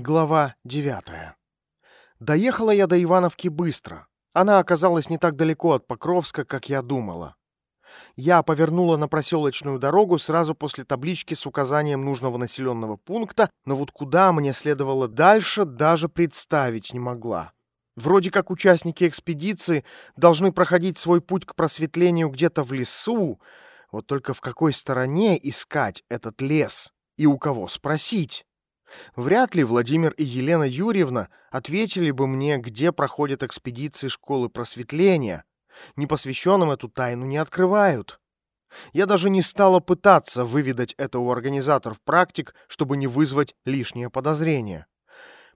Глава 9. Доехала я до Ивановки быстро. Она оказалась не так далеко от Покровска, как я думала. Я повернула на проселочную дорогу сразу после таблички с указанием нужного населенного пункта, но вот куда мне следовало дальше, даже представить не могла. Вроде как участники экспедиции должны проходить свой путь к просветлению где-то в лесу, вот только в какой стороне искать этот лес и у кого спросить? Вряд ли Владимир и Елена Юрьевна ответили бы мне, где проходят экспедиции школы просветления. Непосвященным эту тайну не открывают. Я даже не стала пытаться выведать это у организаторов практик, чтобы не вызвать лишнее подозрение.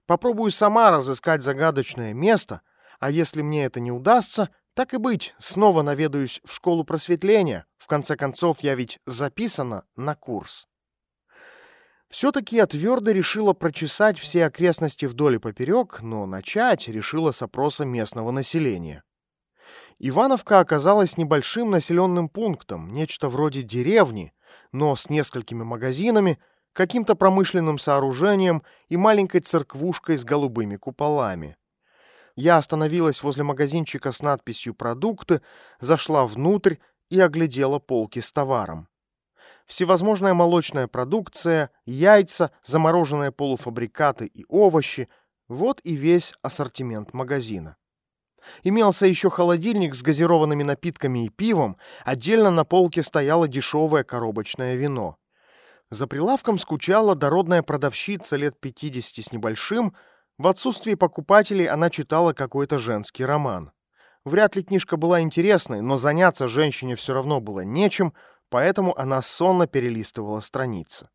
Попробую сама разыскать загадочное место, а если мне это не удастся, так и быть, снова наведаюсь в школу просветления. В конце концов, я ведь записана на курс. Все-таки я твердо решила прочесать все окрестности вдоль и поперек, но начать решила с опроса местного населения. Ивановка оказалась небольшим населенным пунктом, нечто вроде деревни, но с несколькими магазинами, каким-то промышленным сооружением и маленькой церквушкой с голубыми куполами. Я остановилась возле магазинчика с надписью «Продукты», зашла внутрь и оглядела полки с товаром всевозможная молочная продукция, яйца, замороженные полуфабрикаты и овощи. Вот и весь ассортимент магазина. Имелся еще холодильник с газированными напитками и пивом, отдельно на полке стояло дешевое коробочное вино. За прилавком скучала дородная продавщица лет 50 с небольшим, в отсутствии покупателей она читала какой-то женский роман. Вряд ли книжка была интересной, но заняться женщине все равно было нечем, поэтому она сонно перелистывала страницы.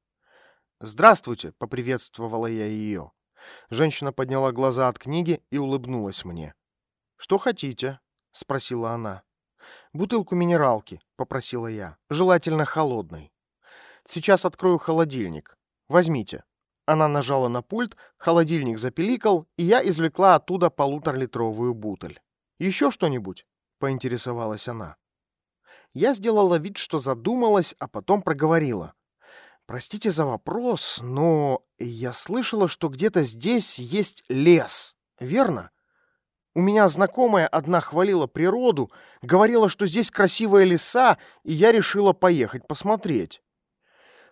«Здравствуйте!» — поприветствовала я ее. Женщина подняла глаза от книги и улыбнулась мне. «Что хотите?» — спросила она. «Бутылку минералки», — попросила я, желательно холодной. «Сейчас открою холодильник. Возьмите». Она нажала на пульт, холодильник запеликал, и я извлекла оттуда полуторалитровую бутыль. «Еще что-нибудь?» — поинтересовалась она. Я сделала вид, что задумалась, а потом проговорила. «Простите за вопрос, но я слышала, что где-то здесь есть лес, верно? У меня знакомая одна хвалила природу, говорила, что здесь красивые леса, и я решила поехать посмотреть».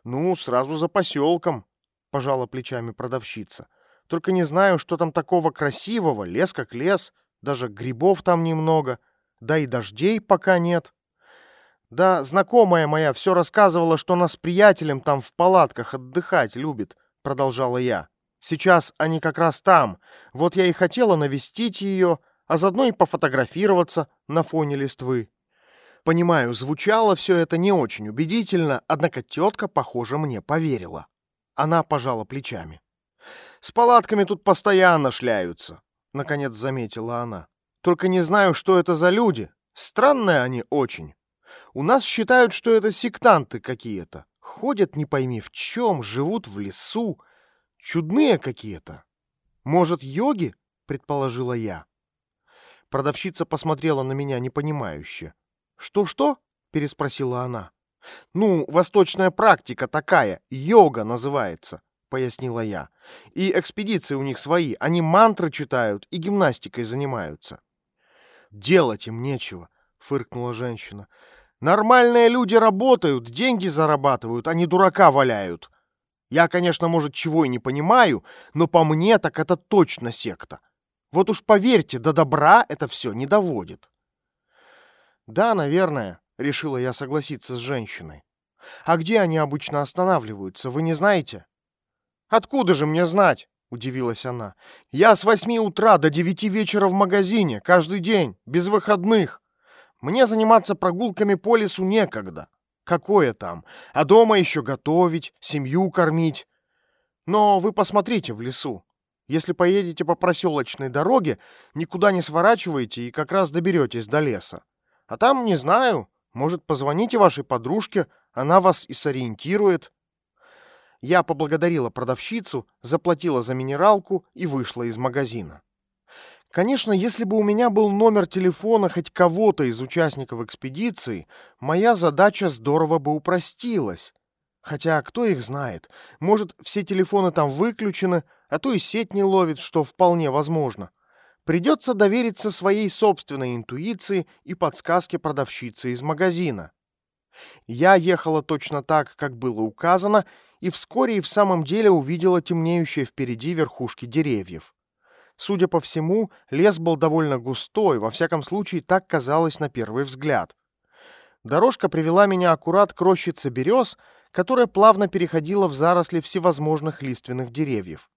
«Ну, сразу за поселком», — пожала плечами продавщица. «Только не знаю, что там такого красивого, лес как лес, даже грибов там немного, да и дождей пока нет». Да, знакомая моя все рассказывала, что она с приятелем там в палатках отдыхать любит, продолжала я. Сейчас они как раз там. Вот я и хотела навестить ее, а заодно и пофотографироваться на фоне листвы. Понимаю, звучало все это не очень убедительно, однако тетка, похоже, мне поверила. Она пожала плечами. «С палатками тут постоянно шляются», — наконец заметила она. «Только не знаю, что это за люди. Странные они очень». У нас считают, что это сектанты какие-то. Ходят не пойми в чем, живут в лесу. Чудные какие-то. Может, йоги? Предположила я. Продавщица посмотрела на меня непонимающе. «Что-что?» — переспросила она. «Ну, восточная практика такая, йога называется», — пояснила я. «И экспедиции у них свои, они мантры читают и гимнастикой занимаются». «Делать им нечего», — фыркнула женщина. Нормальные люди работают, деньги зарабатывают, а не дурака валяют. Я, конечно, может, чего и не понимаю, но по мне так это точно секта. Вот уж поверьте, до добра это все не доводит. Да, наверное, решила я согласиться с женщиной. А где они обычно останавливаются, вы не знаете? Откуда же мне знать? Удивилась она. Я с восьми утра до девяти вечера в магазине, каждый день, без выходных. Мне заниматься прогулками по лесу некогда. Какое там? А дома еще готовить, семью кормить. Но вы посмотрите в лесу. Если поедете по проселочной дороге, никуда не сворачиваете и как раз доберетесь до леса. А там, не знаю, может, позвоните вашей подружке, она вас и сориентирует. Я поблагодарила продавщицу, заплатила за минералку и вышла из магазина. Конечно, если бы у меня был номер телефона хоть кого-то из участников экспедиции, моя задача здорово бы упростилась. Хотя кто их знает? Может, все телефоны там выключены, а то и сеть не ловит, что вполне возможно. Придется довериться своей собственной интуиции и подсказке продавщицы из магазина. Я ехала точно так, как было указано, и вскоре и в самом деле увидела темнеющие впереди верхушки деревьев. Судя по всему, лес был довольно густой, во всяком случае, так казалось на первый взгляд. Дорожка привела меня аккурат к рощице берез, которая плавно переходила в заросли всевозможных лиственных деревьев.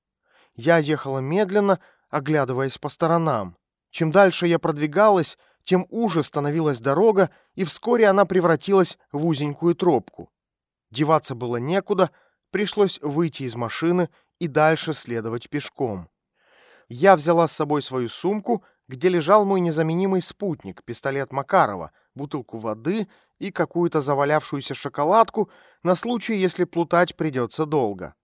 Я ехала медленно, оглядываясь по сторонам. Чем дальше я продвигалась, тем уже становилась дорога, и вскоре она превратилась в узенькую тропку. Деваться было некуда, пришлось выйти из машины и дальше следовать пешком. Я взяла с собой свою сумку, где лежал мой незаменимый спутник, пистолет Макарова, бутылку воды и какую-то завалявшуюся шоколадку на случай, если плутать придется долго.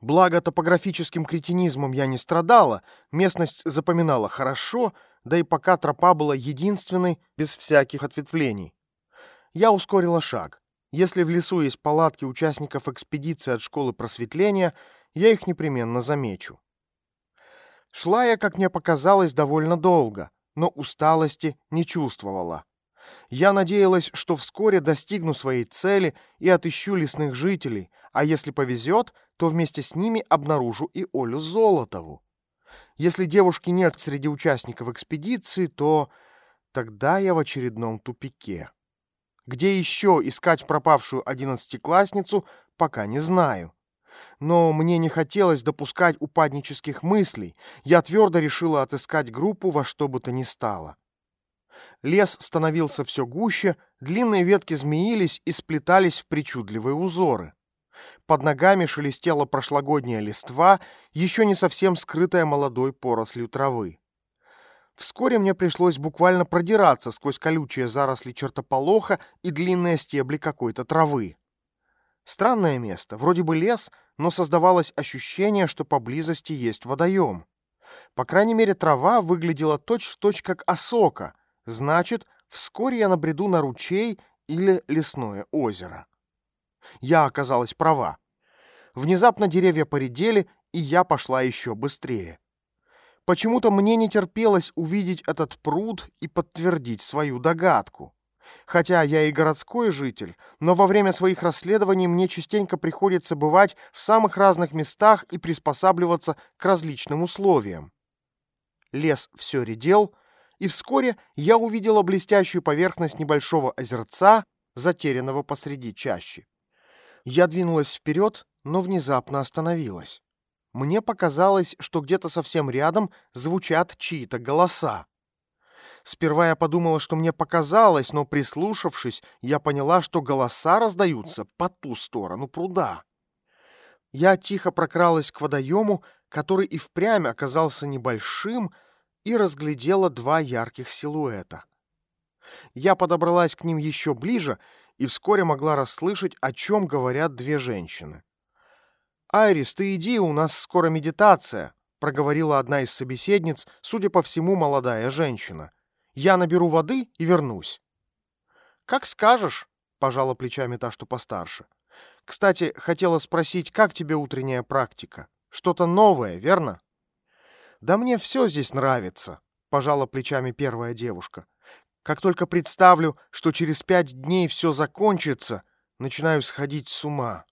Благо, топографическим кретинизмом я не страдала, местность запоминала хорошо, да и пока тропа была единственной, без всяких ответвлений. Я ускорила шаг. Если в лесу есть палатки участников экспедиции от школы просветления, я их непременно замечу. Шла я, как мне показалось, довольно долго, но усталости не чувствовала. Я надеялась, что вскоре достигну своей цели и отыщу лесных жителей, а если повезет, то вместе с ними обнаружу и Олю Золотову. Если девушки нет среди участников экспедиции, то тогда я в очередном тупике. Где еще искать пропавшую одиннадцатиклассницу, пока не знаю. Но мне не хотелось допускать упаднических мыслей. Я твердо решила отыскать группу во что бы то ни стало. Лес становился все гуще, длинные ветки змеились и сплетались в причудливые узоры. Под ногами шелестела прошлогодняя листва, еще не совсем скрытая молодой порослью травы. Вскоре мне пришлось буквально продираться сквозь колючие заросли чертополоха и длинные стебли какой-то травы. Странное место, вроде бы лес, но создавалось ощущение, что поблизости есть водоем. По крайней мере, трава выглядела точь-в-точь точь как осока, значит, вскоре я набреду на ручей или лесное озеро. Я оказалась права. Внезапно деревья поредели, и я пошла еще быстрее. Почему-то мне не терпелось увидеть этот пруд и подтвердить свою догадку. Хотя я и городской житель, но во время своих расследований мне частенько приходится бывать в самых разных местах и приспосабливаться к различным условиям. Лес все редел, и вскоре я увидела блестящую поверхность небольшого озерца, затерянного посреди чащи. Я двинулась вперед, но внезапно остановилась. Мне показалось, что где-то совсем рядом звучат чьи-то голоса. Сперва я подумала, что мне показалось, но прислушавшись, я поняла, что голоса раздаются по ту сторону пруда. Я тихо прокралась к водоему, который и впрямь оказался небольшим, и разглядела два ярких силуэта. Я подобралась к ним еще ближе и вскоре могла расслышать, о чем говорят две женщины. «Айрис, ты иди, у нас скоро медитация», — проговорила одна из собеседниц, судя по всему, молодая женщина. Я наберу воды и вернусь». «Как скажешь», — пожала плечами та, что постарше. «Кстати, хотела спросить, как тебе утренняя практика? Что-то новое, верно?» «Да мне все здесь нравится», — пожала плечами первая девушка. «Как только представлю, что через пять дней все закончится, начинаю сходить с ума».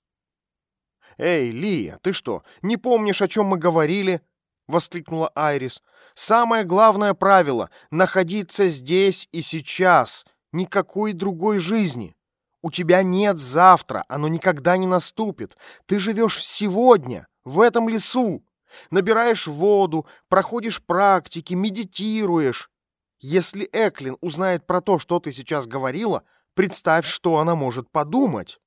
«Эй, Лия, ты что, не помнишь, о чем мы говорили?» — воскликнула Айрис. Самое главное правило — находиться здесь и сейчас, никакой другой жизни. У тебя нет завтра, оно никогда не наступит. Ты живешь сегодня, в этом лесу. Набираешь воду, проходишь практики, медитируешь. Если Эклин узнает про то, что ты сейчас говорила, представь, что она может подумать.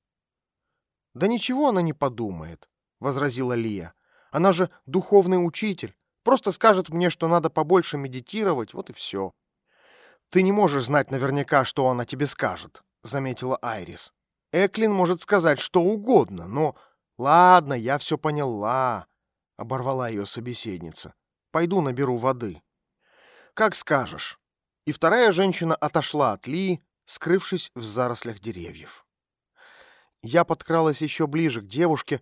«Да ничего она не подумает», — возразила Лия. «Она же духовный учитель. Просто скажет мне, что надо побольше медитировать, вот и все. Ты не можешь знать наверняка, что она тебе скажет, заметила Айрис. Эклин может сказать что угодно, но... Ладно, я все поняла, оборвала ее собеседница. Пойду наберу воды. Как скажешь. И вторая женщина отошла от Ли, скрывшись в зарослях деревьев. Я подкралась еще ближе к девушке,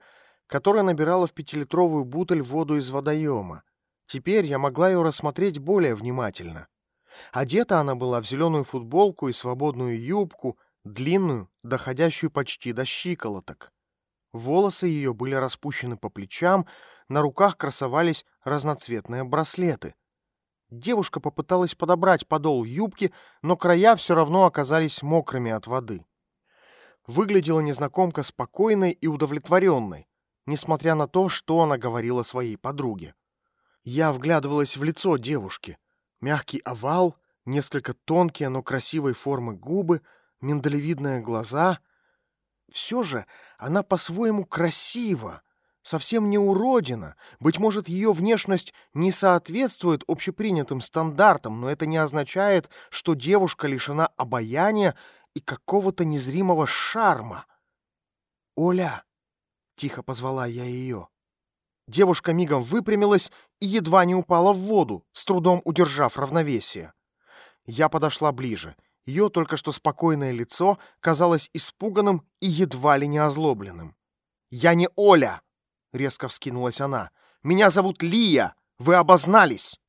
которая набирала в пятилитровую бутыль воду из водоема. Теперь я могла ее рассмотреть более внимательно. Одета она была в зеленую футболку и свободную юбку, длинную, доходящую почти до щиколоток. Волосы ее были распущены по плечам, на руках красовались разноцветные браслеты. Девушка попыталась подобрать подол юбки, но края все равно оказались мокрыми от воды. Выглядела незнакомка спокойной и удовлетворенной, несмотря на то, что она говорила своей подруге. Я вглядывалась в лицо девушки. Мягкий овал, несколько тонкие, но красивой формы губы, миндалевидные глаза. Все же она по-своему красива, совсем не уродина. Быть может, ее внешность не соответствует общепринятым стандартам, но это не означает, что девушка лишена обаяния и какого-то незримого шарма. «Оля!» — тихо позвала я ее. Девушка мигом выпрямилась и едва не упала в воду, с трудом удержав равновесие. Я подошла ближе. Ее только что спокойное лицо казалось испуганным и едва ли не озлобленным. «Я не Оля!» — резко вскинулась она. «Меня зовут Лия! Вы обознались!»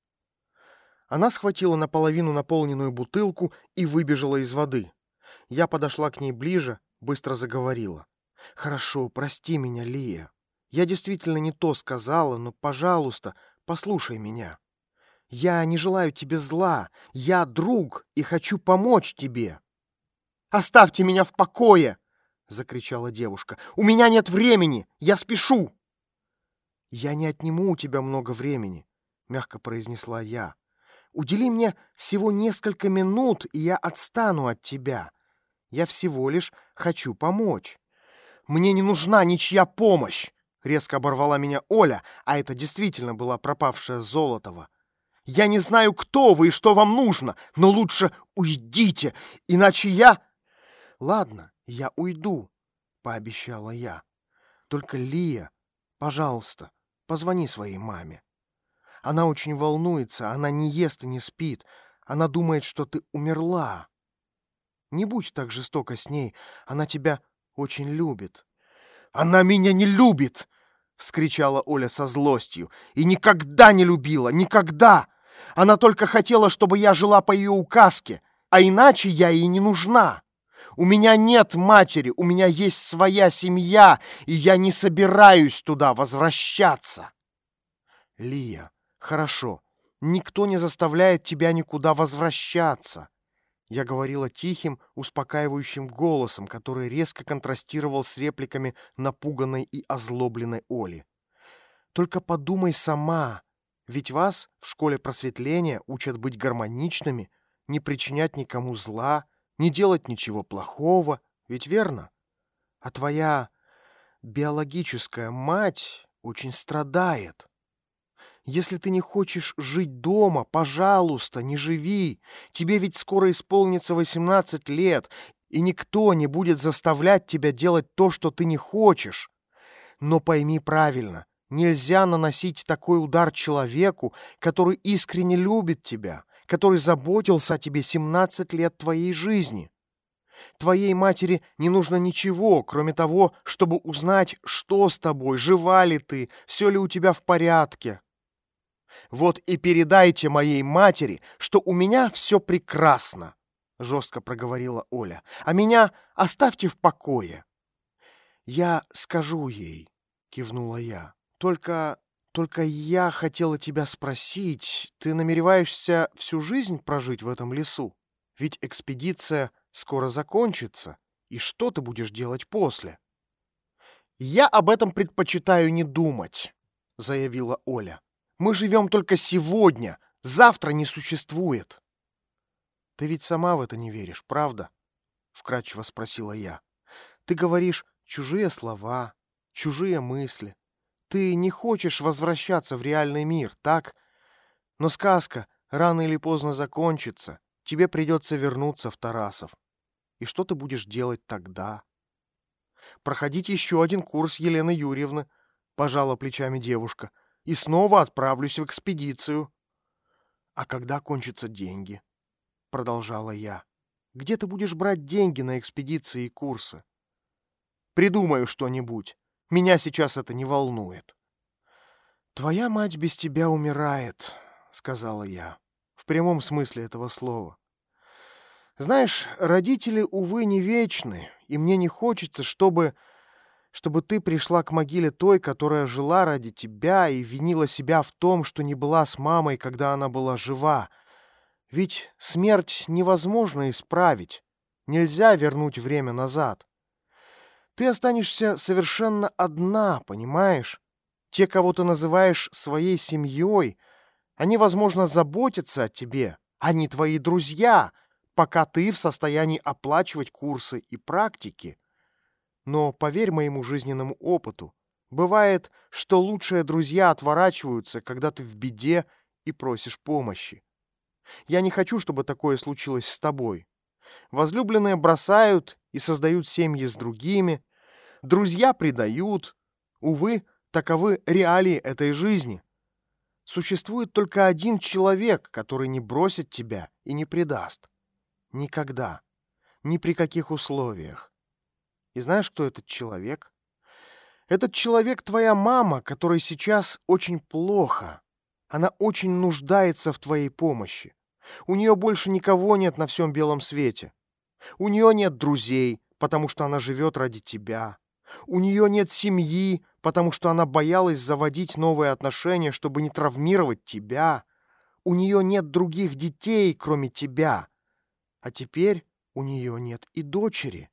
Она схватила наполовину наполненную бутылку и выбежала из воды. Я подошла к ней ближе, быстро заговорила. «Хорошо, прости меня, Лия. Я действительно не то сказала, но, пожалуйста, послушай меня. Я не желаю тебе зла. Я друг и хочу помочь тебе. Оставьте меня в покое, закричала девушка. У меня нет времени. Я спешу. Я не отниму у тебя много времени, мягко произнесла я. Удели мне всего несколько минут, и я отстану от тебя. Я всего лишь хочу помочь. Мне не нужна ничья помощь. Резко оборвала меня Оля, а это действительно была пропавшая Золотова. «Я не знаю, кто вы и что вам нужно, но лучше уйдите, иначе я...» «Ладно, я уйду», — пообещала я. «Только, Лия, пожалуйста, позвони своей маме. Она очень волнуется, она не ест и не спит, она думает, что ты умерла. Не будь так жестоко с ней, она тебя очень любит». «Она меня не любит!» — вскричала Оля со злостью. «И никогда не любила! Никогда! Она только хотела, чтобы я жила по ее указке, а иначе я ей не нужна. У меня нет матери, у меня есть своя семья, и я не собираюсь туда возвращаться». «Лия, хорошо, никто не заставляет тебя никуда возвращаться. Я говорила тихим, успокаивающим голосом, который резко контрастировал с репликами напуганной и озлобленной Оли. «Только подумай сама, ведь вас в школе просветления учат быть гармоничными, не причинять никому зла, не делать ничего плохого, ведь верно? А твоя биологическая мать очень страдает. Если ты не хочешь жить дома, пожалуйста, не живи. Тебе ведь скоро исполнится 18 лет, и никто не будет заставлять тебя делать то, что ты не хочешь. Но пойми правильно, нельзя наносить такой удар человеку, который искренне любит тебя, который заботился о тебе 17 лет твоей жизни. Твоей матери не нужно ничего, кроме того, чтобы узнать, что с тобой, жива ли ты, все ли у тебя в порядке. Вот и передайте моей матери, что у меня все прекрасно, жестко проговорила Оля. А меня оставьте в покое. Я скажу ей, кивнула я. Только только я хотела тебя спросить, ты намереваешься всю жизнь прожить в этом лесу? Ведь экспедиция скоро закончится, и что ты будешь делать после? Я об этом предпочитаю не думать, заявила Оля. Мы живем только сегодня, завтра не существует. Ты ведь сама в это не веришь, правда? Вкратчиво спросила я. Ты говоришь чужие слова, чужие мысли. Ты не хочешь возвращаться в реальный мир, так? Но сказка рано или поздно закончится. Тебе придется вернуться в Тарасов. И что ты будешь делать тогда? Проходить еще один курс Елены Юрьевны, пожала плечами девушка и снова отправлюсь в экспедицию. А когда кончатся деньги? Продолжала я. Где ты будешь брать деньги на экспедиции и курсы? Придумаю что-нибудь. Меня сейчас это не волнует. «Твоя мать без тебя умирает», — сказала я, в прямом смысле этого слова. «Знаешь, родители, увы, не вечны, и мне не хочется, чтобы чтобы ты пришла к могиле той, которая жила ради тебя и винила себя в том, что не была с мамой, когда она была жива. Ведь смерть невозможно исправить, нельзя вернуть время назад. Ты останешься совершенно одна, понимаешь? Те, кого ты называешь своей семьей, они, возможно, заботятся о тебе, они твои друзья, пока ты в состоянии оплачивать курсы и практики. Но поверь моему жизненному опыту, бывает, что лучшие друзья отворачиваются, когда ты в беде и просишь помощи. Я не хочу, чтобы такое случилось с тобой. Возлюбленные бросают и создают семьи с другими. Друзья предают. Увы, таковы реалии этой жизни. Существует только один человек, который не бросит тебя и не предаст. Никогда. Ни при каких условиях. И знаешь, кто этот человек? Этот человек твоя мама, которой сейчас очень плохо. Она очень нуждается в твоей помощи. У нее больше никого нет на всем белом свете. У нее нет друзей, потому что она живет ради тебя. У нее нет семьи, потому что она боялась заводить новые отношения, чтобы не травмировать тебя. У нее нет других детей, кроме тебя. А теперь у нее нет и дочери.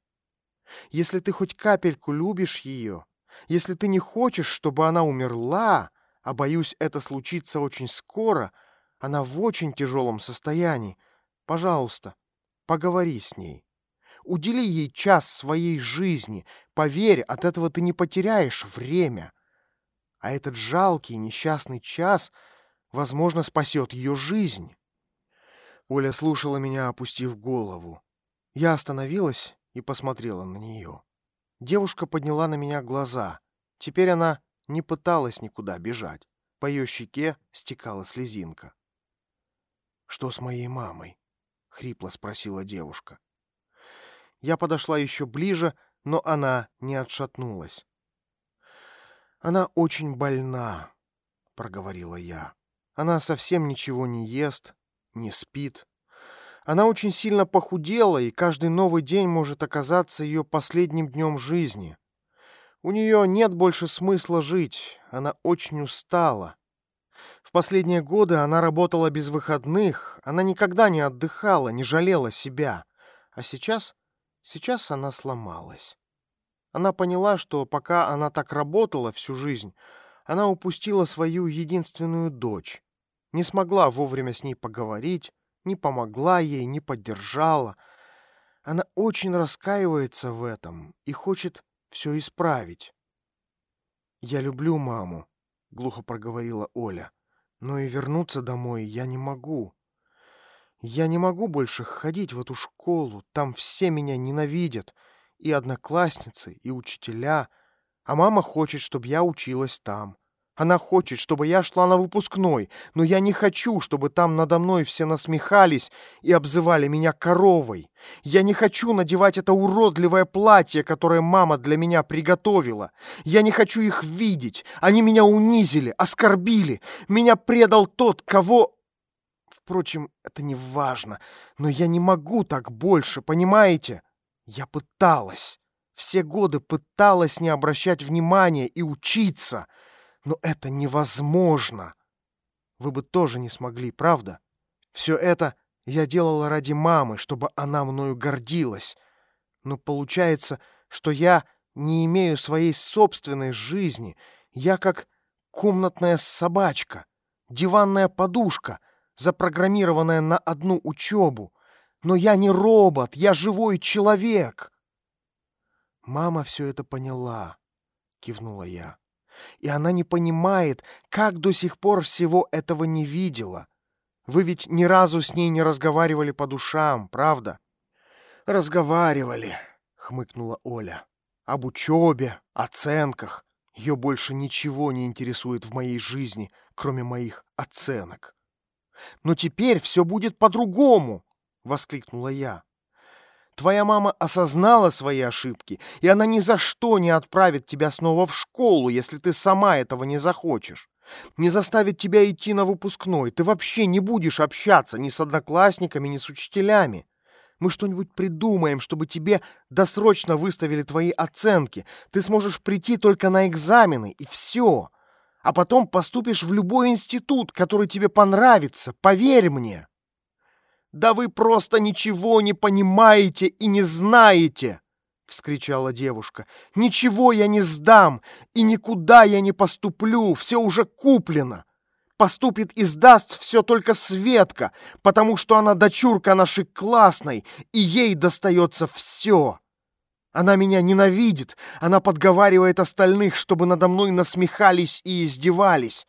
Если ты хоть капельку любишь ее, если ты не хочешь, чтобы она умерла, а боюсь, это случится очень скоро, она в очень тяжелом состоянии, пожалуйста, поговори с ней. Удели ей час своей жизни. Поверь, от этого ты не потеряешь время. А этот жалкий несчастный час, возможно, спасет ее жизнь. Оля слушала меня, опустив голову. Я остановилась и посмотрела на нее. Девушка подняла на меня глаза. Теперь она не пыталась никуда бежать. По ее щеке стекала слезинка. «Что с моей мамой?» — хрипло спросила девушка. Я подошла еще ближе, но она не отшатнулась. «Она очень больна», — проговорила я. «Она совсем ничего не ест, не спит. Она очень сильно похудела, и каждый новый день может оказаться ее последним днем жизни. У нее нет больше смысла жить, она очень устала. В последние годы она работала без выходных, она никогда не отдыхала, не жалела себя. А сейчас, сейчас она сломалась. Она поняла, что пока она так работала всю жизнь, она упустила свою единственную дочь, не смогла вовремя с ней поговорить, не помогла ей, не поддержала. Она очень раскаивается в этом и хочет все исправить. «Я люблю маму», — глухо проговорила Оля, «но и вернуться домой я не могу. Я не могу больше ходить в эту школу, там все меня ненавидят, и одноклассницы, и учителя, а мама хочет, чтобы я училась там. Она хочет, чтобы я шла на выпускной, но я не хочу, чтобы там надо мной все насмехались и обзывали меня коровой. Я не хочу надевать это уродливое платье, которое мама для меня приготовила. Я не хочу их видеть. Они меня унизили, оскорбили. Меня предал тот, кого... Впрочем, это не важно, но я не могу так больше, понимаете? Я пыталась. Все годы пыталась не обращать внимания и учиться. Но это невозможно. Вы бы тоже не смогли, правда? Все это я делала ради мамы, чтобы она мною гордилась. Но получается, что я не имею своей собственной жизни. Я как комнатная собачка, диванная подушка, запрограммированная на одну учебу. Но я не робот, я живой человек. Мама все это поняла, кивнула я и она не понимает, как до сих пор всего этого не видела. Вы ведь ни разу с ней не разговаривали по душам, правда? Разговаривали, хмыкнула Оля. Об учебе, оценках. Ее больше ничего не интересует в моей жизни, кроме моих оценок. Но теперь все будет по-другому, воскликнула я. Твоя мама осознала свои ошибки, и она ни за что не отправит тебя снова в школу, если ты сама этого не захочешь. Не заставит тебя идти на выпускной. Ты вообще не будешь общаться ни с одноклассниками, ни с учителями. Мы что-нибудь придумаем, чтобы тебе досрочно выставили твои оценки. Ты сможешь прийти только на экзамены, и все. А потом поступишь в любой институт, который тебе понравится, поверь мне. Да вы просто ничего не понимаете и не знаете, вскричала девушка. Ничего я не сдам и никуда я не поступлю, все уже куплено поступит и сдаст все только Светка, потому что она дочурка нашей классной, и ей достается все. Она меня ненавидит, она подговаривает остальных, чтобы надо мной насмехались и издевались.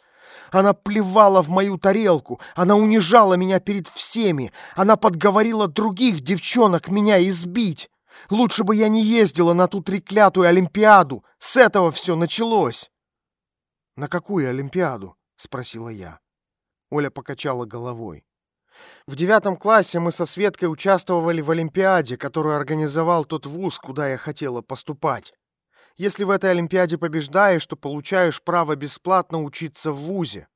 Она плевала в мою тарелку, она унижала меня перед всеми, она подговорила других девчонок меня избить. Лучше бы я не ездила на ту треклятую Олимпиаду, с этого все началось. На какую Олимпиаду? — спросила я. Оля покачала головой. В девятом классе мы со Светкой участвовали в Олимпиаде, которую организовал тот вуз, куда я хотела поступать. Если в этой Олимпиаде побеждаешь, то получаешь право бесплатно учиться в вузе.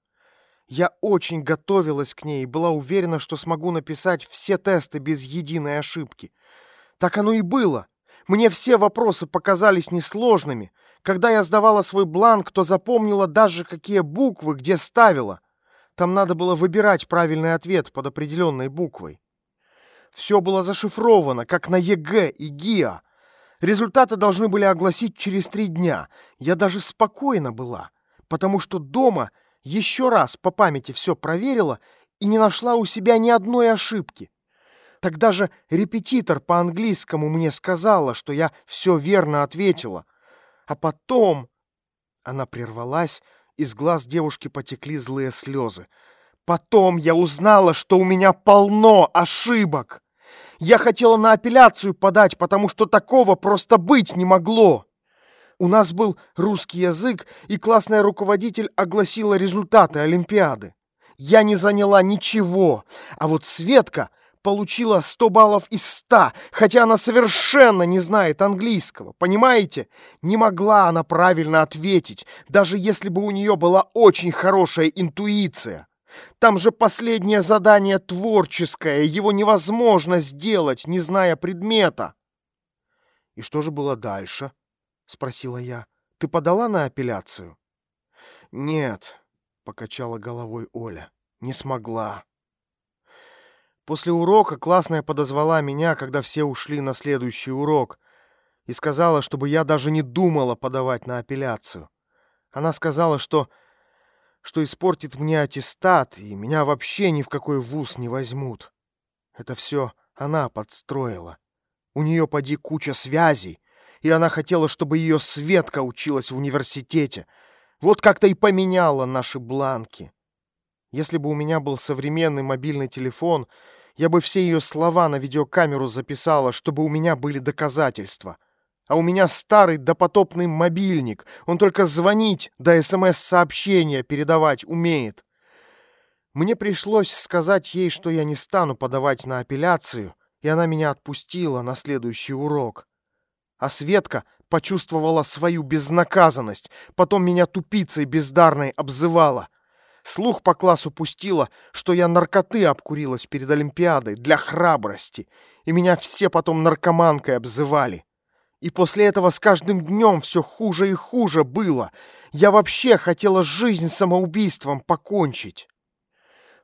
Я очень готовилась к ней и была уверена, что смогу написать все тесты без единой ошибки. Так оно и было. Мне все вопросы показались несложными, когда я сдавала свой бланк, то запомнила даже, какие буквы где ставила. Там надо было выбирать правильный ответ под определенной буквой. Все было зашифровано, как на ЕГЭ и ГИА. Результаты должны были огласить через три дня. Я даже спокойна была, потому что дома еще раз по памяти все проверила и не нашла у себя ни одной ошибки. Тогда же репетитор по английскому мне сказала, что я все верно ответила — а потом... Она прервалась, из глаз девушки потекли злые слезы. Потом я узнала, что у меня полно ошибок. Я хотела на апелляцию подать, потому что такого просто быть не могло. У нас был русский язык, и классная руководитель огласила результаты Олимпиады. Я не заняла ничего, а вот Светка получила 100 баллов из 100, хотя она совершенно не знает английского, понимаете? Не могла она правильно ответить, даже если бы у нее была очень хорошая интуиция. Там же последнее задание творческое, его невозможно сделать, не зная предмета. «И что же было дальше?» — спросила я. «Ты подала на апелляцию?» «Нет», — покачала головой Оля, — «не смогла». После урока классная подозвала меня, когда все ушли на следующий урок, и сказала, чтобы я даже не думала подавать на апелляцию. Она сказала, что что испортит мне аттестат, и меня вообще ни в какой вуз не возьмут. Это все она подстроила. У нее поди куча связей, и она хотела, чтобы ее Светка училась в университете. Вот как-то и поменяла наши бланки. Если бы у меня был современный мобильный телефон, я бы все ее слова на видеокамеру записала, чтобы у меня были доказательства. А у меня старый допотопный мобильник. Он только звонить да СМС-сообщения передавать умеет. Мне пришлось сказать ей, что я не стану подавать на апелляцию, и она меня отпустила на следующий урок. А Светка почувствовала свою безнаказанность, потом меня тупицей бездарной обзывала. Слух по классу пустила, что я наркоты обкурилась перед Олимпиадой для храбрости, и меня все потом наркоманкой обзывали. И после этого с каждым днем все хуже и хуже было. Я вообще хотела жизнь самоубийством покончить.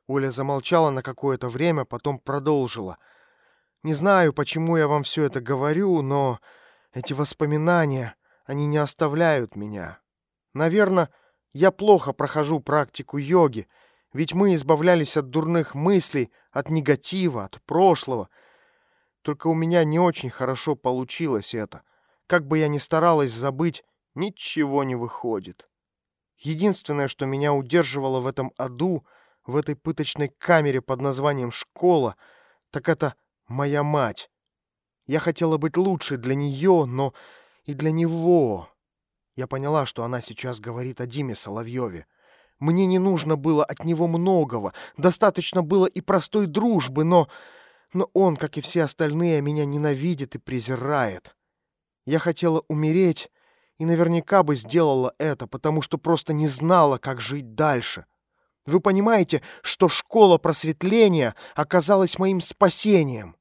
Оля замолчала на какое-то время, потом продолжила. «Не знаю, почему я вам все это говорю, но эти воспоминания, они не оставляют меня. Наверное, я плохо прохожу практику йоги, ведь мы избавлялись от дурных мыслей, от негатива, от прошлого. Только у меня не очень хорошо получилось это. Как бы я ни старалась забыть, ничего не выходит. Единственное, что меня удерживало в этом аду, в этой пыточной камере под названием «школа», так это моя мать. Я хотела быть лучше для нее, но и для него. Я поняла, что она сейчас говорит о Диме Соловьеве. Мне не нужно было от него многого, достаточно было и простой дружбы, но... Но он, как и все остальные, меня ненавидит и презирает. Я хотела умереть, и наверняка бы сделала это, потому что просто не знала, как жить дальше. Вы понимаете, что школа просветления оказалась моим спасением?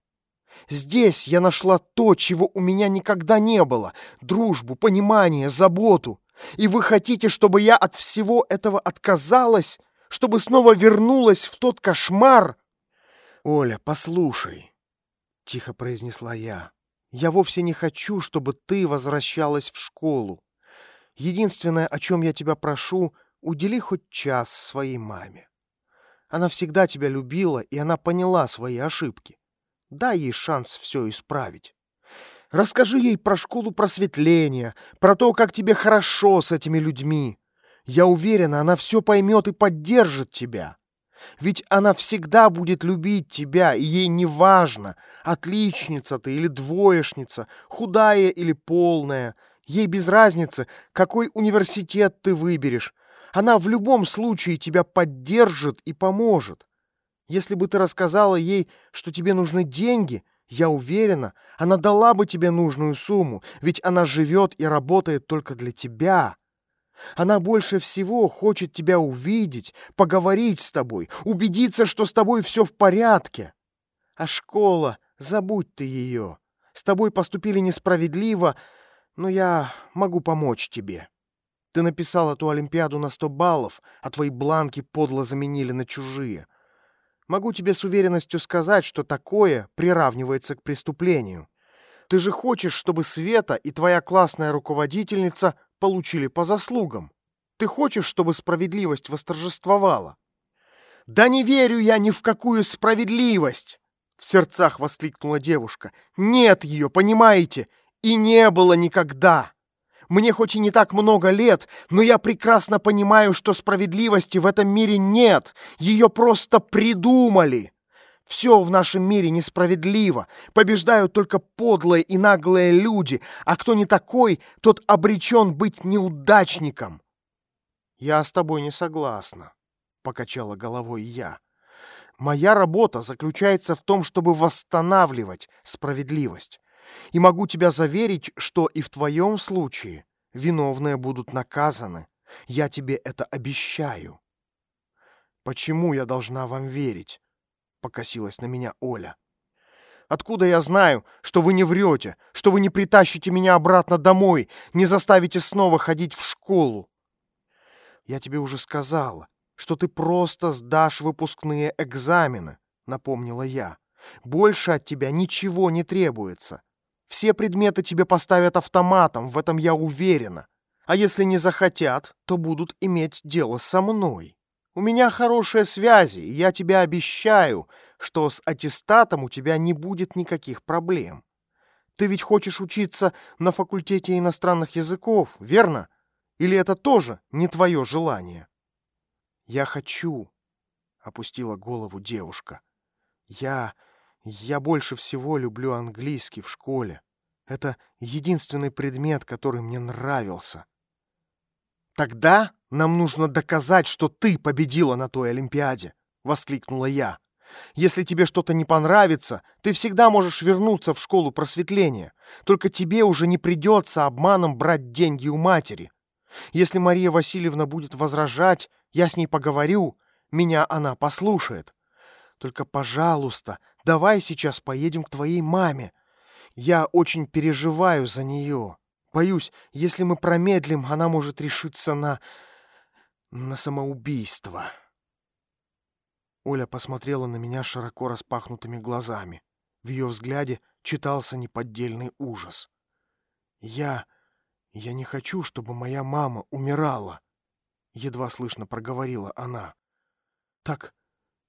Здесь я нашла то, чего у меня никогда не было — дружбу, понимание, заботу. И вы хотите, чтобы я от всего этого отказалась? Чтобы снова вернулась в тот кошмар? Оля, послушай, — тихо произнесла я. Я вовсе не хочу, чтобы ты возвращалась в школу. Единственное, о чем я тебя прошу, удели хоть час своей маме. Она всегда тебя любила, и она поняла свои ошибки. Дай ей шанс все исправить. Расскажи ей про школу просветления, про то, как тебе хорошо с этими людьми. Я уверена, она все поймет и поддержит тебя. Ведь она всегда будет любить тебя, и ей не важно, отличница ты или двоечница, худая или полная. Ей без разницы, какой университет ты выберешь. Она в любом случае тебя поддержит и поможет. Если бы ты рассказала ей, что тебе нужны деньги, я уверена, она дала бы тебе нужную сумму, ведь она живет и работает только для тебя. Она больше всего хочет тебя увидеть, поговорить с тобой, убедиться, что с тобой все в порядке. А школа, забудь ты ее. С тобой поступили несправедливо, но я могу помочь тебе. Ты написал эту Олимпиаду на сто баллов, а твои бланки подло заменили на чужие. Могу тебе с уверенностью сказать, что такое приравнивается к преступлению. Ты же хочешь, чтобы Света и твоя классная руководительница получили по заслугам. Ты хочешь, чтобы справедливость восторжествовала? Да не верю я ни в какую справедливость! В сердцах воскликнула девушка. Нет ее, понимаете? И не было никогда. Мне хоть и не так много лет, но я прекрасно понимаю, что справедливости в этом мире нет. Ее просто придумали. Все в нашем мире несправедливо. Побеждают только подлые и наглые люди, а кто не такой, тот обречен быть неудачником. Я с тобой не согласна, покачала головой я. Моя работа заключается в том, чтобы восстанавливать справедливость. И могу тебя заверить, что и в твоем случае виновные будут наказаны. Я тебе это обещаю. Почему я должна вам верить? — покосилась на меня Оля. «Откуда я знаю, что вы не врете, что вы не притащите меня обратно домой, не заставите снова ходить в школу?» «Я тебе уже сказала, что ты просто сдашь выпускные экзамены», — напомнила я. «Больше от тебя ничего не требуется. Все предметы тебе поставят автоматом, в этом я уверена. А если не захотят, то будут иметь дело со мной». У меня хорошие связи, и я тебе обещаю, что с аттестатом у тебя не будет никаких проблем. Ты ведь хочешь учиться на факультете иностранных языков, верно? Или это тоже не твое желание? Я хочу, — опустила голову девушка. Я... я больше всего люблю английский в школе. Это единственный предмет, который мне нравился. Тогда нам нужно доказать, что ты победила на той Олимпиаде, воскликнула я. Если тебе что-то не понравится, ты всегда можешь вернуться в школу просветления. Только тебе уже не придется обманом брать деньги у матери. Если Мария Васильевна будет возражать, я с ней поговорю, меня она послушает. Только, пожалуйста, давай сейчас поедем к твоей маме. Я очень переживаю за нее. Боюсь, если мы промедлим, она может решиться на на самоубийство. Оля посмотрела на меня широко распахнутыми глазами. В ее взгляде читался неподдельный ужас. «Я... я не хочу, чтобы моя мама умирала», — едва слышно проговорила она. «Так...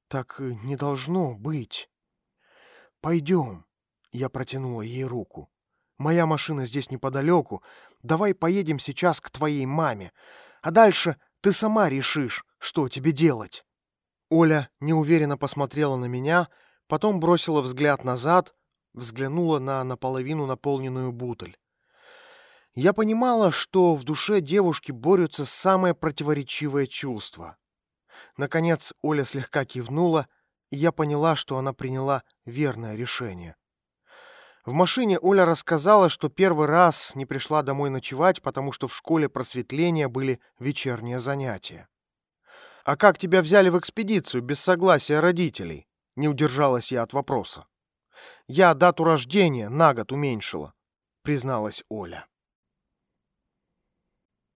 так не должно быть». «Пойдем», — я протянула ей руку. «Моя машина здесь неподалеку. Давай поедем сейчас к твоей маме, а дальше ты сама решишь, что тебе делать. Оля неуверенно посмотрела на меня, потом бросила взгляд назад, взглянула на наполовину наполненную бутыль. Я понимала, что в душе девушки борются самые противоречивые чувства. Наконец Оля слегка кивнула, и я поняла, что она приняла верное решение. В машине Оля рассказала, что первый раз не пришла домой ночевать, потому что в школе просветления были вечерние занятия. «А как тебя взяли в экспедицию без согласия родителей?» Не удержалась я от вопроса. «Я дату рождения на год уменьшила», — призналась Оля.